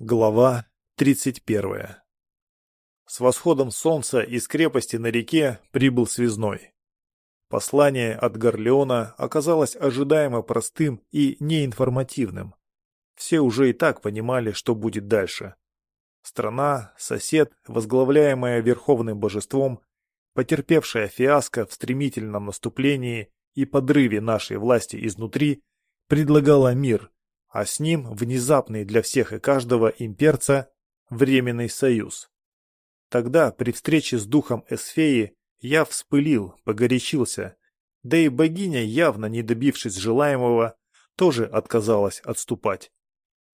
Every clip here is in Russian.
Глава 31 С восходом солнца из крепости на реке прибыл связной. Послание от Горлеона оказалось ожидаемо простым и неинформативным. Все уже и так понимали, что будет дальше. Страна, сосед, возглавляемая верховным божеством, потерпевшая фиаско в стремительном наступлении и подрыве нашей власти изнутри, предлагала мир – а с ним внезапный для всех и каждого имперца Временный Союз. Тогда, при встрече с духом Эсфеи, я вспылил, погорячился, да и богиня, явно не добившись желаемого, тоже отказалась отступать.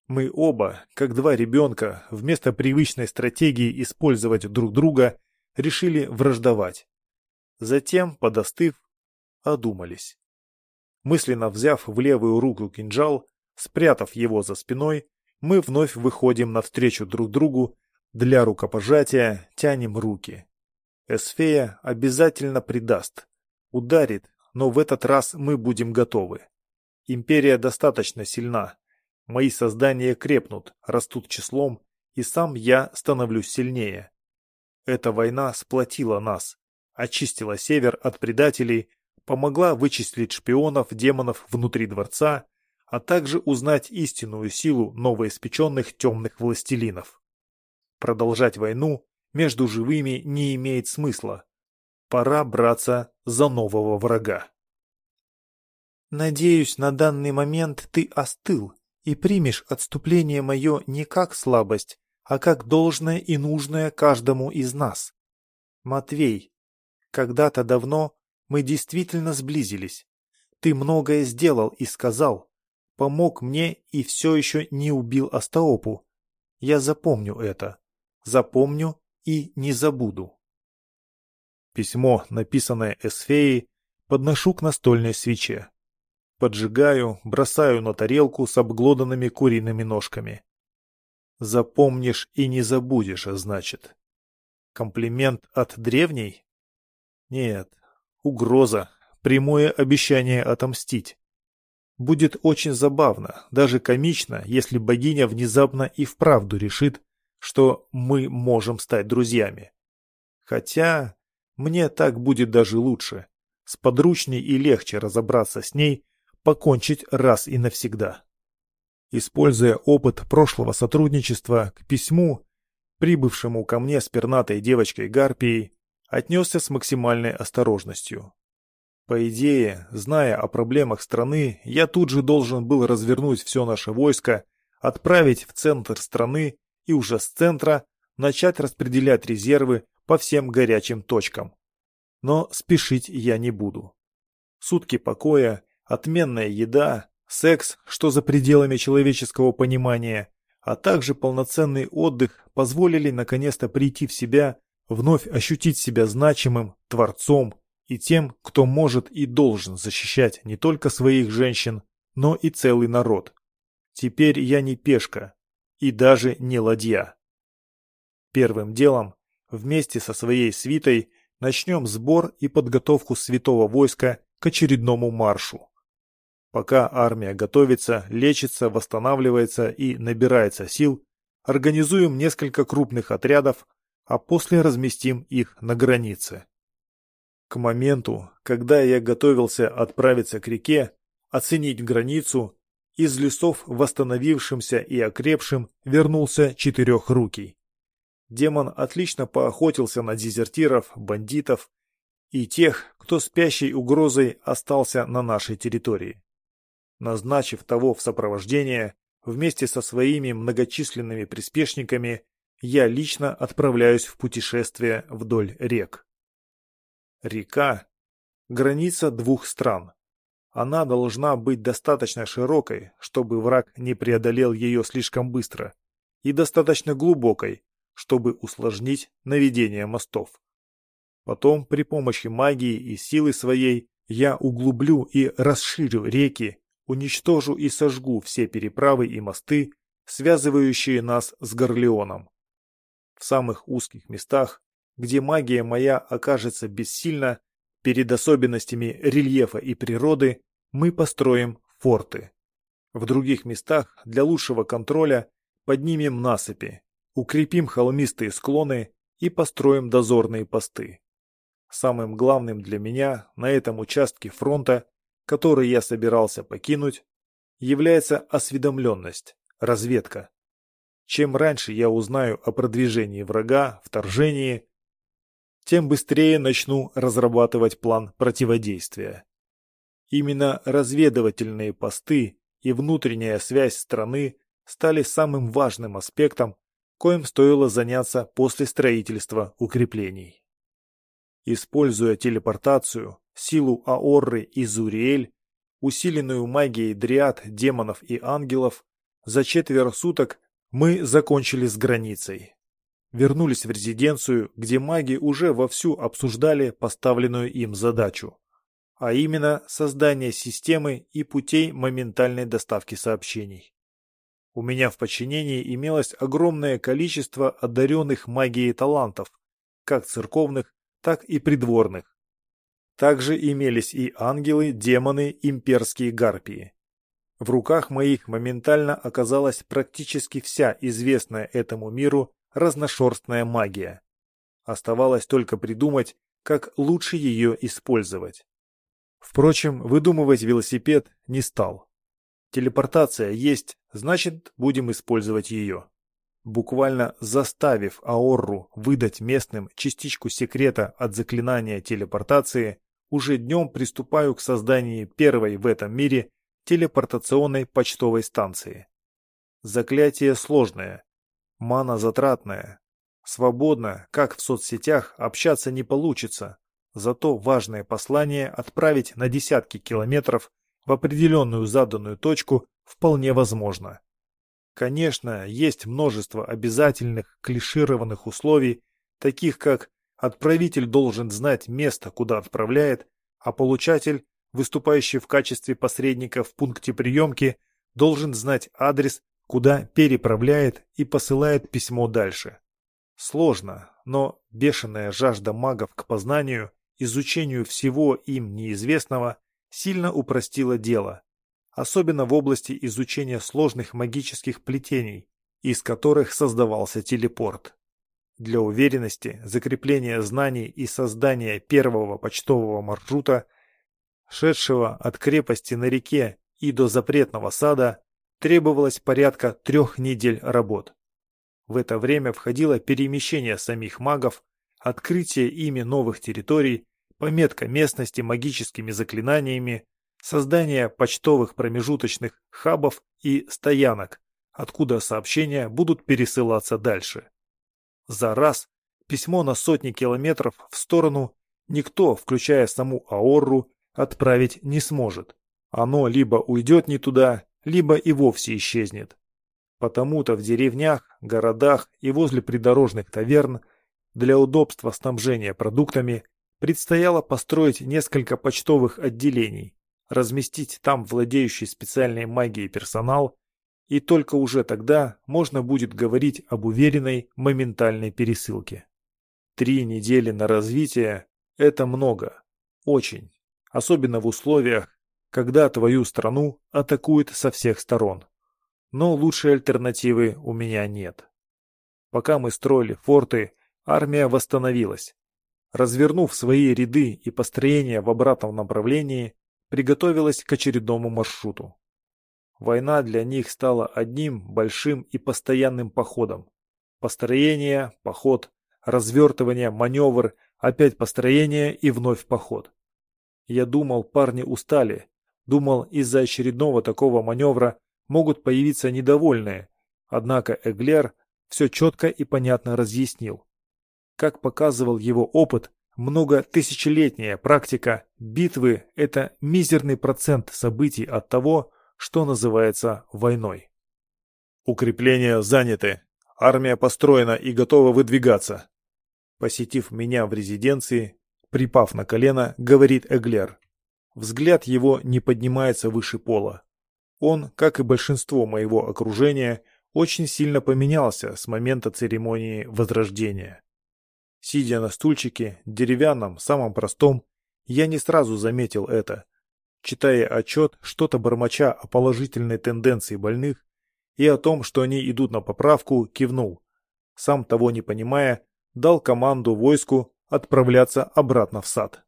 Мы оба, как два ребенка, вместо привычной стратегии использовать друг друга, решили враждовать. Затем, подостыв, одумались. Мысленно взяв в левую руку кинжал, Спрятав его за спиной, мы вновь выходим навстречу друг другу, для рукопожатия тянем руки. Эсфея обязательно предаст, ударит, но в этот раз мы будем готовы. Империя достаточно сильна. Мои создания крепнут, растут числом, и сам я становлюсь сильнее. Эта война сплотила нас, очистила север от предателей, помогла вычислить шпионов, демонов внутри дворца а также узнать истинную силу новоиспеченных темных властелинов. Продолжать войну между живыми не имеет смысла. Пора браться за нового врага. Надеюсь, на данный момент ты остыл и примешь отступление мое не как слабость, а как должное и нужное каждому из нас. Матвей, когда-то давно мы действительно сблизились. Ты многое сделал и сказал, помог мне и все еще не убил Астаопу. Я запомню это. Запомню и не забуду. Письмо, написанное Эсфеей, подношу к настольной свече. Поджигаю, бросаю на тарелку с обглоданными куриными ножками. Запомнишь и не забудешь, значит. Комплимент от древней? Нет, угроза, прямое обещание отомстить. Будет очень забавно, даже комично, если богиня внезапно и вправду решит, что мы можем стать друзьями. Хотя мне так будет даже лучше. Сподручней и легче разобраться с ней, покончить раз и навсегда. Используя опыт прошлого сотрудничества к письму, прибывшему ко мне с пернатой девочкой Гарпией, отнесся с максимальной осторожностью. По идее, зная о проблемах страны, я тут же должен был развернуть все наше войско, отправить в центр страны и уже с центра начать распределять резервы по всем горячим точкам. Но спешить я не буду. Сутки покоя, отменная еда, секс, что за пределами человеческого понимания, а также полноценный отдых позволили наконец-то прийти в себя, вновь ощутить себя значимым, творцом, и тем, кто может и должен защищать не только своих женщин, но и целый народ. Теперь я не пешка и даже не ладья. Первым делом, вместе со своей свитой, начнем сбор и подготовку святого войска к очередному маршу. Пока армия готовится, лечится, восстанавливается и набирается сил, организуем несколько крупных отрядов, а после разместим их на границе. К моменту, когда я готовился отправиться к реке, оценить границу, из лесов восстановившимся и окрепшим вернулся четырехрукий. Демон отлично поохотился на дезертиров, бандитов и тех, кто спящей угрозой остался на нашей территории. Назначив того в сопровождение, вместе со своими многочисленными приспешниками, я лично отправляюсь в путешествие вдоль рек. Река – граница двух стран. Она должна быть достаточно широкой, чтобы враг не преодолел ее слишком быстро, и достаточно глубокой, чтобы усложнить наведение мостов. Потом при помощи магии и силы своей я углублю и расширю реки, уничтожу и сожгу все переправы и мосты, связывающие нас с Горлеоном. В самых узких местах где магия моя окажется бессильна перед особенностями рельефа и природы, мы построим форты. В других местах для лучшего контроля поднимем насыпи, укрепим холмистые склоны и построим дозорные посты. Самым главным для меня на этом участке фронта, который я собирался покинуть, является осведомленность, разведка. Чем раньше я узнаю о продвижении врага, вторжении, тем быстрее начну разрабатывать план противодействия. Именно разведывательные посты и внутренняя связь страны стали самым важным аспектом, коим стоило заняться после строительства укреплений. Используя телепортацию, силу Аорры и Зуриэль, усиленную магией дриад, демонов и ангелов, за четверо суток мы закончили с границей. Вернулись в резиденцию, где маги уже вовсю обсуждали поставленную им задачу, а именно создание системы и путей моментальной доставки сообщений. У меня в подчинении имелось огромное количество одаренных магией талантов, как церковных, так и придворных. Также имелись и ангелы, демоны, имперские гарпии. В руках моих моментально оказалась практически вся известная этому миру разношерстная магия. Оставалось только придумать, как лучше ее использовать. Впрочем, выдумывать велосипед не стал. Телепортация есть, значит, будем использовать ее. Буквально заставив Аорру выдать местным частичку секрета от заклинания телепортации, уже днем приступаю к созданию первой в этом мире телепортационной почтовой станции. Заклятие сложное, мана затратная. Свободно, как в соцсетях, общаться не получится, зато важное послание отправить на десятки километров в определенную заданную точку вполне возможно. Конечно, есть множество обязательных клишированных условий, таких как отправитель должен знать место, куда отправляет, а получатель, выступающий в качестве посредника в пункте приемки, должен знать адрес, куда переправляет и посылает письмо дальше. Сложно, но бешеная жажда магов к познанию, изучению всего им неизвестного сильно упростила дело, особенно в области изучения сложных магических плетений, из которых создавался телепорт. Для уверенности, закрепления знаний и создания первого почтового маршрута, шедшего от крепости на реке и до запретного сада, требовалось порядка трех недель работ. В это время входило перемещение самих магов, открытие ими новых территорий пометка местности магическими заклинаниями, создание почтовых промежуточных хабов и стоянок, откуда сообщения будут пересылаться дальше. За раз письмо на сотни километров в сторону никто, включая саму Аорру, отправить не сможет. Оно либо уйдет не туда, либо и вовсе исчезнет. Потому-то в деревнях, городах и возле придорожных таверн для удобства снабжения продуктами Предстояло построить несколько почтовых отделений, разместить там владеющий специальной магией персонал, и только уже тогда можно будет говорить об уверенной моментальной пересылке. Три недели на развитие – это много, очень, особенно в условиях, когда твою страну атакуют со всех сторон. Но лучшей альтернативы у меня нет. Пока мы строили форты, армия восстановилась, развернув свои ряды и построения в обратном направлении, приготовилась к очередному маршруту. Война для них стала одним большим и постоянным походом. Построение, поход, развертывание, маневр, опять построение и вновь поход. Я думал, парни устали. Думал, из-за очередного такого маневра могут появиться недовольные. Однако Эглер все четко и понятно разъяснил. Как показывал его опыт, многотысячелетняя практика, битвы – это мизерный процент событий от того, что называется войной. Укрепления заняты. Армия построена и готова выдвигаться. Посетив меня в резиденции, припав на колено, говорит Эглер. Взгляд его не поднимается выше пола. Он, как и большинство моего окружения, очень сильно поменялся с момента церемонии Возрождения. Сидя на стульчике, деревянном, самом простом, я не сразу заметил это. Читая отчет, что-то бормоча о положительной тенденции больных, и о том, что они идут на поправку, кивнул. Сам того не понимая, дал команду войску отправляться обратно в сад.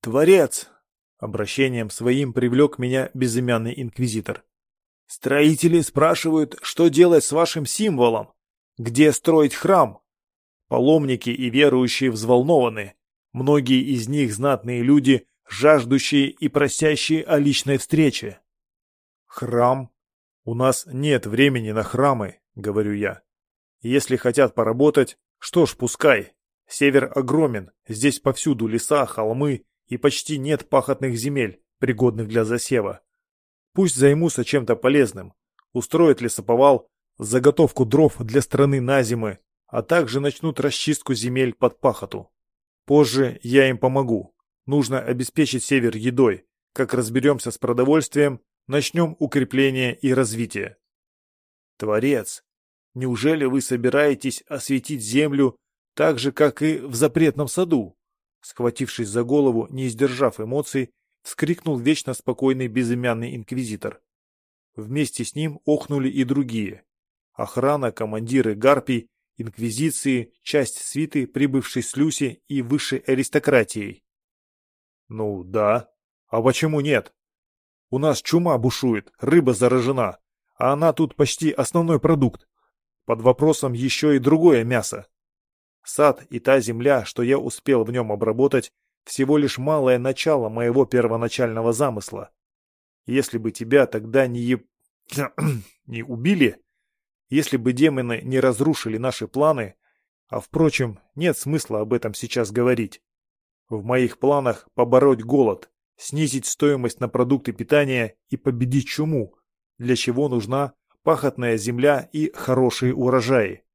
«Творец!» — обращением своим привлек меня безымянный инквизитор. «Строители спрашивают, что делать с вашим символом? Где строить храм? Паломники и верующие взволнованы. Многие из них знатные люди, жаждущие и просящие о личной встрече. «Храм? У нас нет времени на храмы», — говорю я. «Если хотят поработать, что ж, пускай. Север огромен, здесь повсюду леса, холмы и почти нет пахотных земель, пригодных для засева. Пусть займутся чем-то полезным, устроят лесоповал, заготовку дров для страны на зимы, а также начнут расчистку земель под пахоту. Позже я им помогу. Нужно обеспечить север едой. Как разберемся с продовольствием, начнем укрепление и развитие. Творец, неужели вы собираетесь осветить землю так же, как и в запретном саду? Схватившись за голову, не сдержав эмоций, вскрикнул вечно спокойный безымянный инквизитор. Вместе с ним охнули и другие. Охрана, командиры гарпий инквизиции, часть свиты, прибывшей с Люси и высшей аристократией. Ну да. А почему нет? У нас чума бушует, рыба заражена, а она тут почти основной продукт. Под вопросом еще и другое мясо. Сад и та земля, что я успел в нем обработать, всего лишь малое начало моего первоначального замысла. Если бы тебя тогда не не убили, если бы демоны не разрушили наши планы, а впрочем, нет смысла об этом сейчас говорить. В моих планах побороть голод, снизить стоимость на продукты питания и победить чуму, для чего нужна пахотная земля и хорошие урожаи.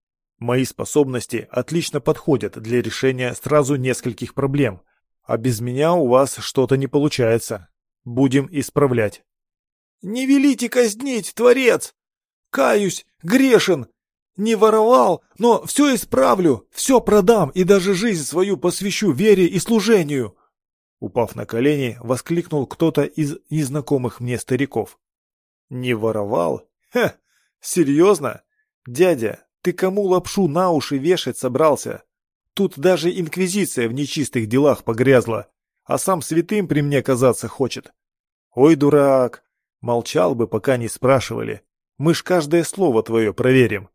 Мои способности отлично подходят для решения сразу нескольких проблем, а без меня у вас что-то не получается. Будем исправлять. «Не велите казнить, Творец!» Каюсь, грешен. Не воровал, но все исправлю, все продам и даже жизнь свою посвящу вере и служению. Упав на колени, воскликнул кто-то из незнакомых мне стариков. Не воровал? Ха, серьезно? Дядя, ты кому лапшу на уши вешать собрался? Тут даже инквизиция в нечистых делах погрязла, а сам святым при мне казаться хочет. Ой, дурак, молчал бы, пока не спрашивали. Мы ж каждое слово твое проверим.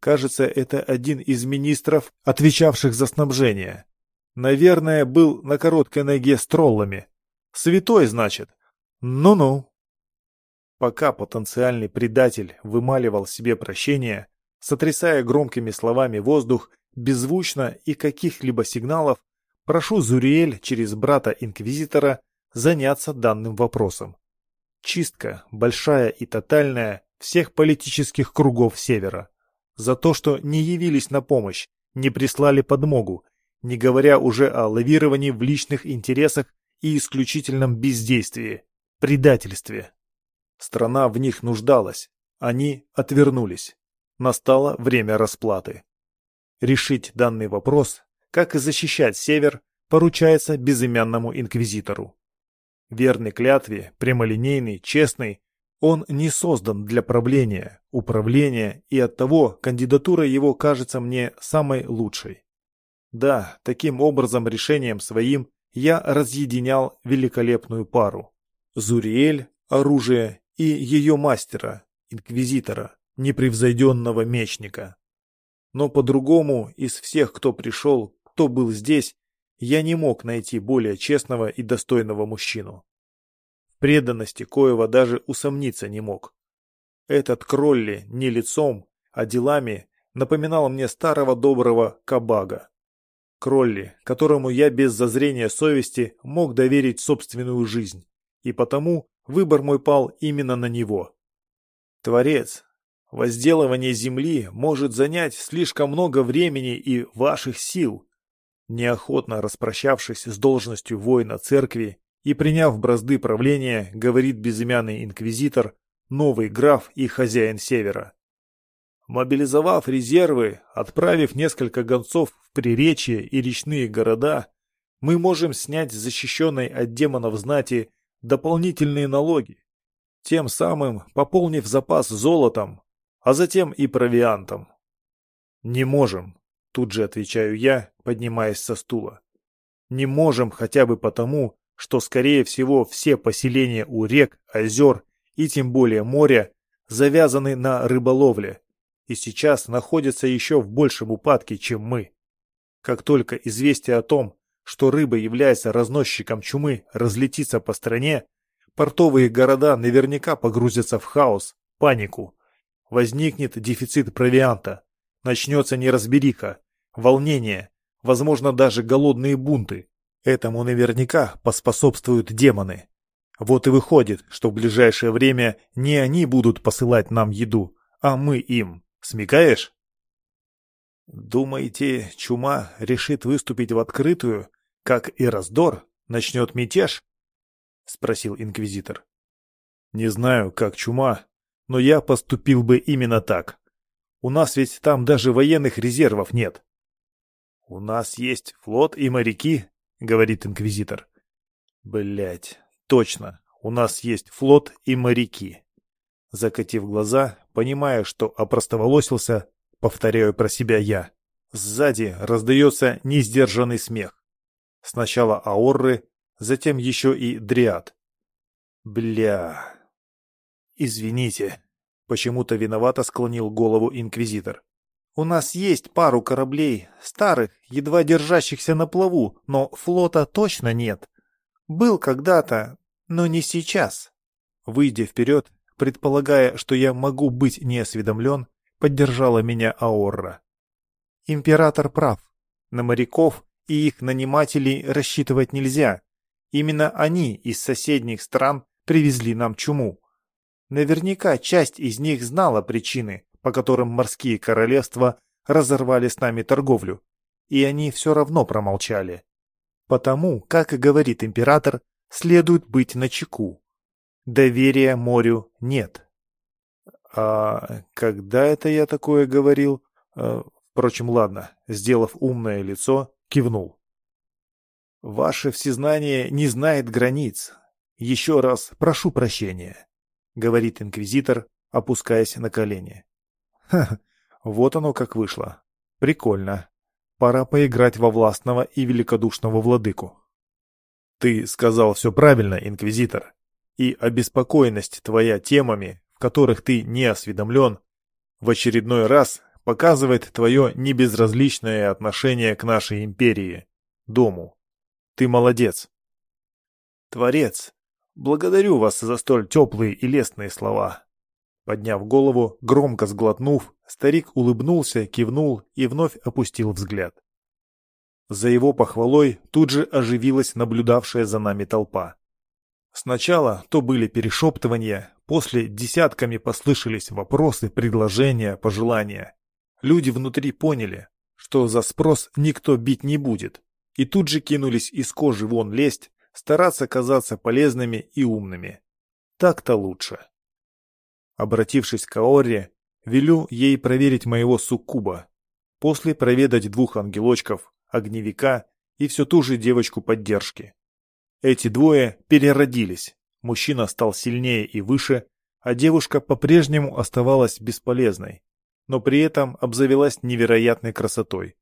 Кажется, это один из министров, отвечавших за снабжение. Наверное, был на короткой ноге с троллами. Святой, значит. Ну-ну. Пока потенциальный предатель вымаливал себе прощение, сотрясая громкими словами воздух, беззвучно и каких-либо сигналов, прошу Зуриэль через брата-инквизитора заняться данным вопросом. Чистка, большая и тотальная, всех политических кругов Севера. За то, что не явились на помощь, не прислали подмогу, не говоря уже о лавировании в личных интересах и исключительном бездействии, предательстве. Страна в них нуждалась, они отвернулись. Настало время расплаты. Решить данный вопрос, как и защищать Север, поручается безымянному инквизитору. Верный клятве, прямолинейный, честный, он не создан для правления, управления, и оттого кандидатура его кажется мне самой лучшей. Да, таким образом решением своим я разъединял великолепную пару. Зуриэль, оружие, и ее мастера, инквизитора, непревзойденного мечника. Но по-другому из всех, кто пришел, кто был здесь, я не мог найти более честного и достойного мужчину преданности коего даже усомниться не мог. Этот Кролли не лицом, а делами напоминал мне старого доброго Кабага. Кролли, которому я без зазрения совести мог доверить собственную жизнь, и потому выбор мой пал именно на него. Творец, возделывание земли может занять слишком много времени и ваших сил. Неохотно распрощавшись с должностью воина церкви, и, приняв бразды правления, говорит безымянный инквизитор, новый граф и хозяин Севера. Мобилизовав резервы, отправив несколько гонцов в Приречье и речные города, мы можем снять защищенной от демонов знати дополнительные налоги, тем самым пополнив запас золотом, а затем и провиантом. Не можем, тут же отвечаю я, поднимаясь со стула. Не можем хотя бы потому, что, скорее всего, все поселения у рек, озер и тем более моря завязаны на рыболовле и сейчас находятся еще в большем упадке, чем мы. Как только известие о том, что рыба является разносчиком чумы, разлетится по стране, портовые города наверняка погрузятся в хаос, панику. Возникнет дефицит провианта, начнется неразбериха, волнение, возможно даже голодные бунты. Этому наверняка поспособствуют демоны. Вот и выходит, что в ближайшее время не они будут посылать нам еду, а мы им. Смекаешь? Думаете, чума решит выступить в открытую, как и раздор, начнет мятеж? Спросил инквизитор. Не знаю, как чума, но я поступил бы именно так. У нас ведь там даже военных резервов нет. У нас есть флот и моряки, говорит инквизитор. Блять, Точно, у нас есть флот и моряки. Закатив глаза, понимая, что опростоволосился, повторяю про себя я. Сзади раздается несдержанный смех. Сначала аорры, затем еще и дриад. Бля. Извините. Почему-то виновато склонил голову инквизитор. У нас есть пару кораблей, старых, едва держащихся на плаву, но флота точно нет. Был когда-то, но не сейчас. Выйдя вперед, предполагая, что я могу быть неосведомлен, поддержала меня Аорра. Император прав. На моряков и их нанимателей рассчитывать нельзя. Именно они из соседних стран привезли нам чуму. Наверняка часть из них знала причины, по которым морские королевства разорвали с нами торговлю, и они все равно промолчали. Потому, как и говорит император, следует быть начеку. Доверия морю нет. А когда это я такое говорил? А, впрочем, ладно, сделав умное лицо, кивнул. Ваше всезнание не знает границ. Еще раз прошу прощения, говорит инквизитор, опускаясь на колени. Ха, вот оно как вышло. Прикольно. Пора поиграть во властного и великодушного владыку. Ты сказал все правильно, инквизитор. И обеспокоенность твоя темами, в которых ты не осведомлен, в очередной раз показывает твое небезразличное отношение к нашей империи, дому. Ты молодец. Творец, благодарю вас за столь теплые и лестные слова. Подняв голову, громко сглотнув, старик улыбнулся, кивнул и вновь опустил взгляд. За его похвалой тут же оживилась наблюдавшая за нами толпа. Сначала то были перешептывания, после десятками послышались вопросы, предложения, пожелания. Люди внутри поняли, что за спрос никто бить не будет, и тут же кинулись из кожи вон лезть, стараться казаться полезными и умными. Так-то лучше. Обратившись к Аоре, велю ей проверить моего суккуба, после проведать двух ангелочков, огневика и всю ту же девочку поддержки. Эти двое переродились. Мужчина стал сильнее и выше, а девушка по-прежнему оставалась бесполезной, но при этом обзавелась невероятной красотой.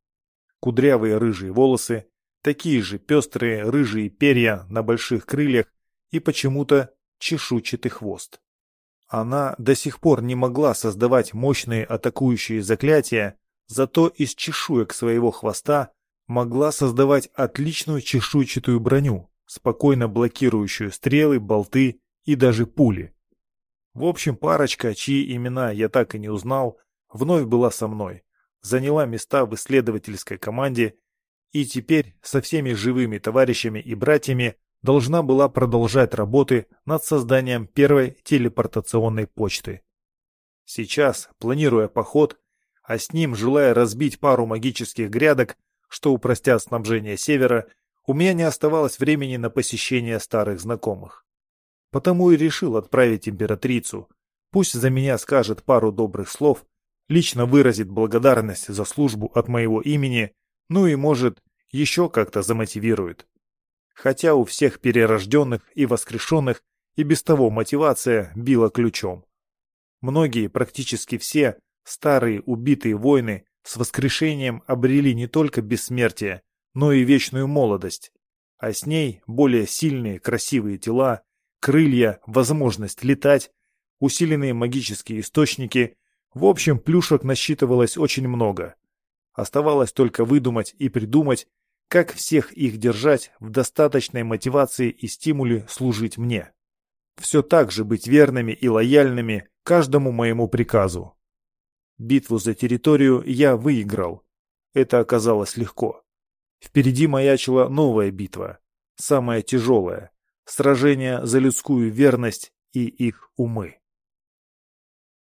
Кудрявые рыжие волосы, такие же пестрые рыжие перья на больших крыльях и почему-то чешуйчатый хвост. Она до сих пор не могла создавать мощные атакующие заклятия, зато из чешуек своего хвоста могла создавать отличную чешуйчатую броню, спокойно блокирующую стрелы, болты и даже пули. В общем, парочка, чьи имена я так и не узнал, вновь была со мной, заняла места в исследовательской команде и теперь со всеми живыми товарищами и братьями должна была продолжать работы над созданием первой телепортационной почты. Сейчас, планируя поход, а с ним желая разбить пару магических грядок, что упростят снабжение севера, у меня не оставалось времени на посещение старых знакомых. Потому и решил отправить императрицу. Пусть за меня скажет пару добрых слов, лично выразит благодарность за службу от моего имени, ну и, может, еще как-то замотивирует. Хотя у всех перерожденных и воскрешенных и без того мотивация била ключом. Многие, практически все, старые убитые воины с воскрешением обрели не только бессмертие, но и вечную молодость, а с ней более сильные красивые тела, крылья, возможность летать, усиленные магические источники. В общем, плюшек насчитывалось очень много. Оставалось только выдумать и придумать, как всех их держать в достаточной мотивации и стимуле служить мне. Все так же быть верными и лояльными каждому моему приказу. Битву за территорию я выиграл. Это оказалось легко. Впереди маячила новая битва, самая тяжелая, сражение за людскую верность и их умы.